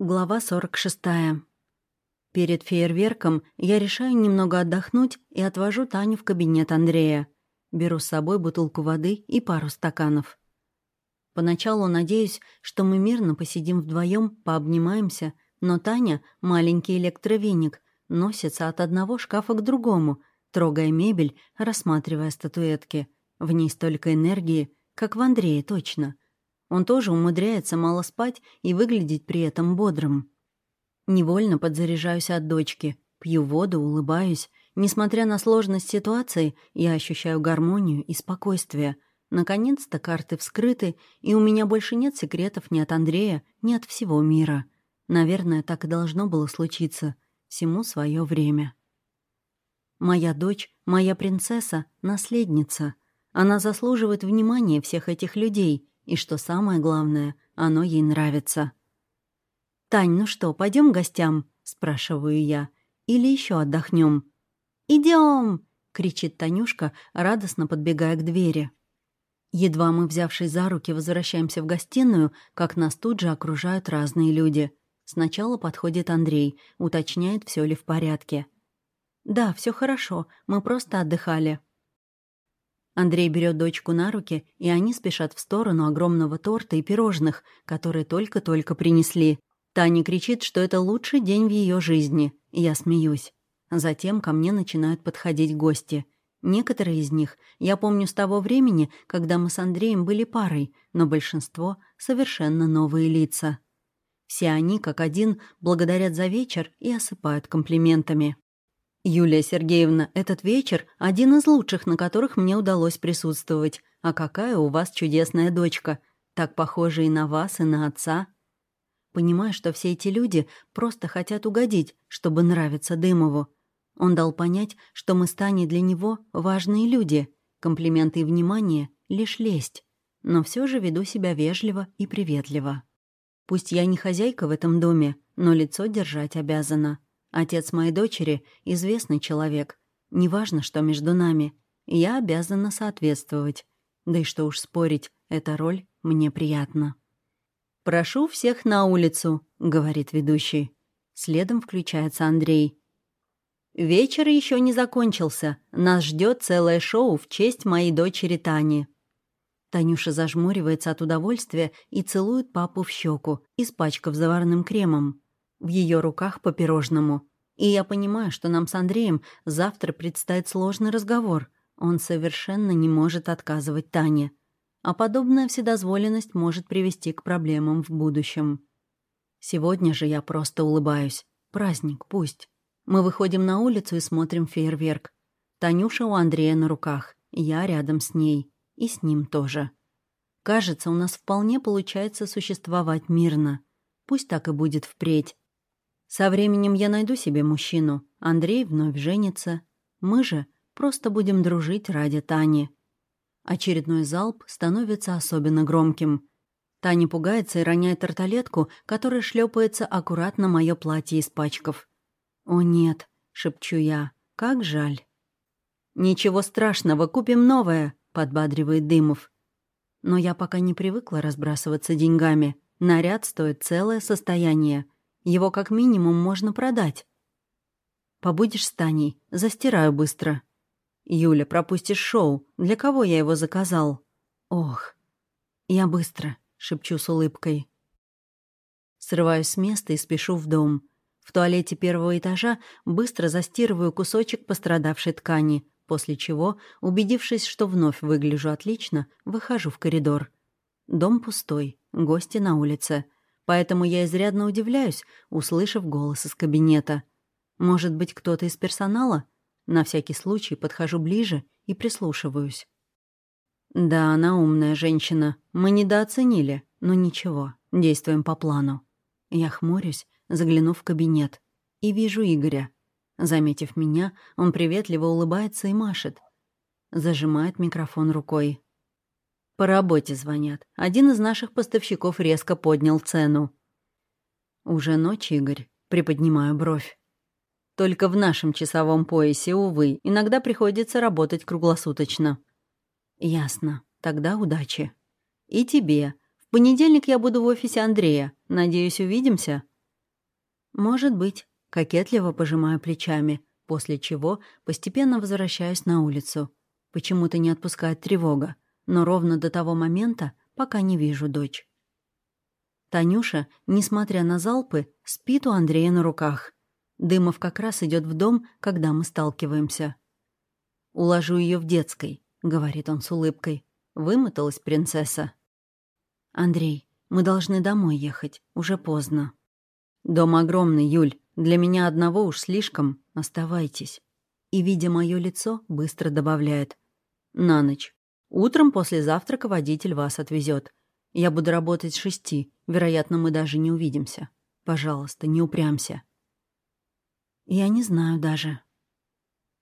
Глава 46. Перед фейерверком я решаю немного отдохнуть и отвожу Таню в кабинет Андрея. Беру с собой бутылку воды и пару стаканов. Поначалу надеюсь, что мы мирно посидим вдвоем, пообнимаемся, но Таня, маленький электровеник, носится от одного шкафа к другому, трогая мебель, рассматривая статуэтки. В ней столько энергии, как в Андрее точно — он тоже умудряется мало спать и выглядеть при этом бодрым. Невольно подзаряжаюсь от дочки, пью воду, улыбаюсь. Несмотря на сложность ситуации, я ощущаю гармонию и спокойствие. Наконец-то карты вскрыты, и у меня больше нет секретов ни от Андрея, ни от всего мира. Наверное, так и должно было случиться. Всему свое время. Моя дочь, моя принцесса, наследница. Она заслуживает внимания всех этих людей, и что самое главное, оно ей нравится. «Тань, ну что, пойдем к гостям?» — спрашиваю я. «Или еще отдохнем?» Идем! кричит Танюшка, радостно подбегая к двери. Едва мы, взявшись за руки, возвращаемся в гостиную, как нас тут же окружают разные люди. Сначала подходит Андрей, уточняет, все ли в порядке. «Да, все хорошо, мы просто отдыхали», Андрей берет дочку на руки, и они спешат в сторону огромного торта и пирожных, которые только-только принесли. Таня кричит, что это лучший день в ее жизни, я смеюсь. Затем ко мне начинают подходить гости. Некоторые из них я помню с того времени, когда мы с Андреем были парой, но большинство — совершенно новые лица. Все они, как один, благодарят за вечер и осыпают комплиментами. «Юлия Сергеевна, этот вечер — один из лучших, на которых мне удалось присутствовать. А какая у вас чудесная дочка, так похожа и на вас, и на отца». Понимаю, что все эти люди просто хотят угодить, чтобы нравиться Дымову. Он дал понять, что мы с Таней для него важные люди. Комплименты и внимание — лишь лесть. Но все же веду себя вежливо и приветливо. Пусть я не хозяйка в этом доме, но лицо держать обязана. Отец моей дочери — известный человек. Неважно, что между нами. Я обязана соответствовать. Да и что уж спорить, эта роль мне приятна. «Прошу всех на улицу», — говорит ведущий. Следом включается Андрей. «Вечер еще не закончился. Нас ждет целое шоу в честь моей дочери Тани». Танюша зажмуривается от удовольствия и целует папу в щеку, испачкав заварным кремом в ее руках по пирожному. И я понимаю, что нам с Андреем завтра предстоит сложный разговор. Он совершенно не может отказывать Тане. А подобная вседозволенность может привести к проблемам в будущем. Сегодня же я просто улыбаюсь. Праздник, пусть. Мы выходим на улицу и смотрим фейерверк. Танюша у Андрея на руках, я рядом с ней. И с ним тоже. Кажется, у нас вполне получается существовать мирно. Пусть так и будет впредь. Со временем я найду себе мужчину. Андрей вновь женится. Мы же просто будем дружить ради Тани. Очередной залп становится особенно громким. Таня пугается и роняет тарталетку, которая шлепается аккуратно мое платье из пачков. «О нет», — шепчу я, — «как жаль». «Ничего страшного, купим новое», — подбадривает Дымов. Но я пока не привыкла разбрасываться деньгами. Наряд стоит целое состояние — его как минимум можно продать. Побудешь с Таней, застираю быстро. Юля, пропустишь шоу. Для кого я его заказал? Ох. Я быстро, шепчу с улыбкой. Срываюсь с места и спешу в дом. В туалете первого этажа быстро застирываю кусочек пострадавшей ткани, после чего, убедившись, что вновь выгляжу отлично, выхожу в коридор. Дом пустой, гости на улице — Поэтому я изрядно удивляюсь, услышав голос из кабинета. Может быть, кто-то из персонала? На всякий случай подхожу ближе и прислушиваюсь. Да, она умная женщина. Мы недооценили, но ничего, действуем по плану. Я хмурюсь, заглянув в кабинет, и вижу Игоря. Заметив меня, он приветливо улыбается и машет. Зажимает микрофон рукой. По работе звонят. Один из наших поставщиков резко поднял цену. Уже ночь, Игорь. Приподнимаю бровь. Только в нашем часовом поясе, увы, иногда приходится работать круглосуточно. Ясно. Тогда удачи. И тебе. В понедельник я буду в офисе Андрея. Надеюсь, увидимся? «Может быть», — кокетливо пожимаю плечами, после чего постепенно возвращаюсь на улицу. Почему-то не отпускает тревога, но ровно до того момента, пока не вижу дочь. Танюша, несмотря на залпы, спит у Андрея на руках. Дымов как раз идет в дом, когда мы сталкиваемся. «Уложу ее в детской», — говорит он с улыбкой. Вымоталась принцесса. «Андрей, мы должны домой ехать. Уже поздно». «Дом огромный, Юль. Для меня одного уж слишком. Оставайтесь». И, видя мое лицо, быстро добавляет. «На ночь. Утром после завтрака водитель вас отвезет. Я буду работать с шести. Вероятно, мы даже не увидимся. Пожалуйста, не упрямся». «Я не знаю даже».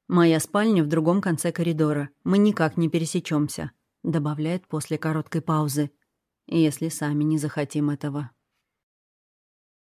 «Моя спальня в другом конце коридора. Мы никак не пересечемся, добавляет после короткой паузы. «Если сами не захотим этого».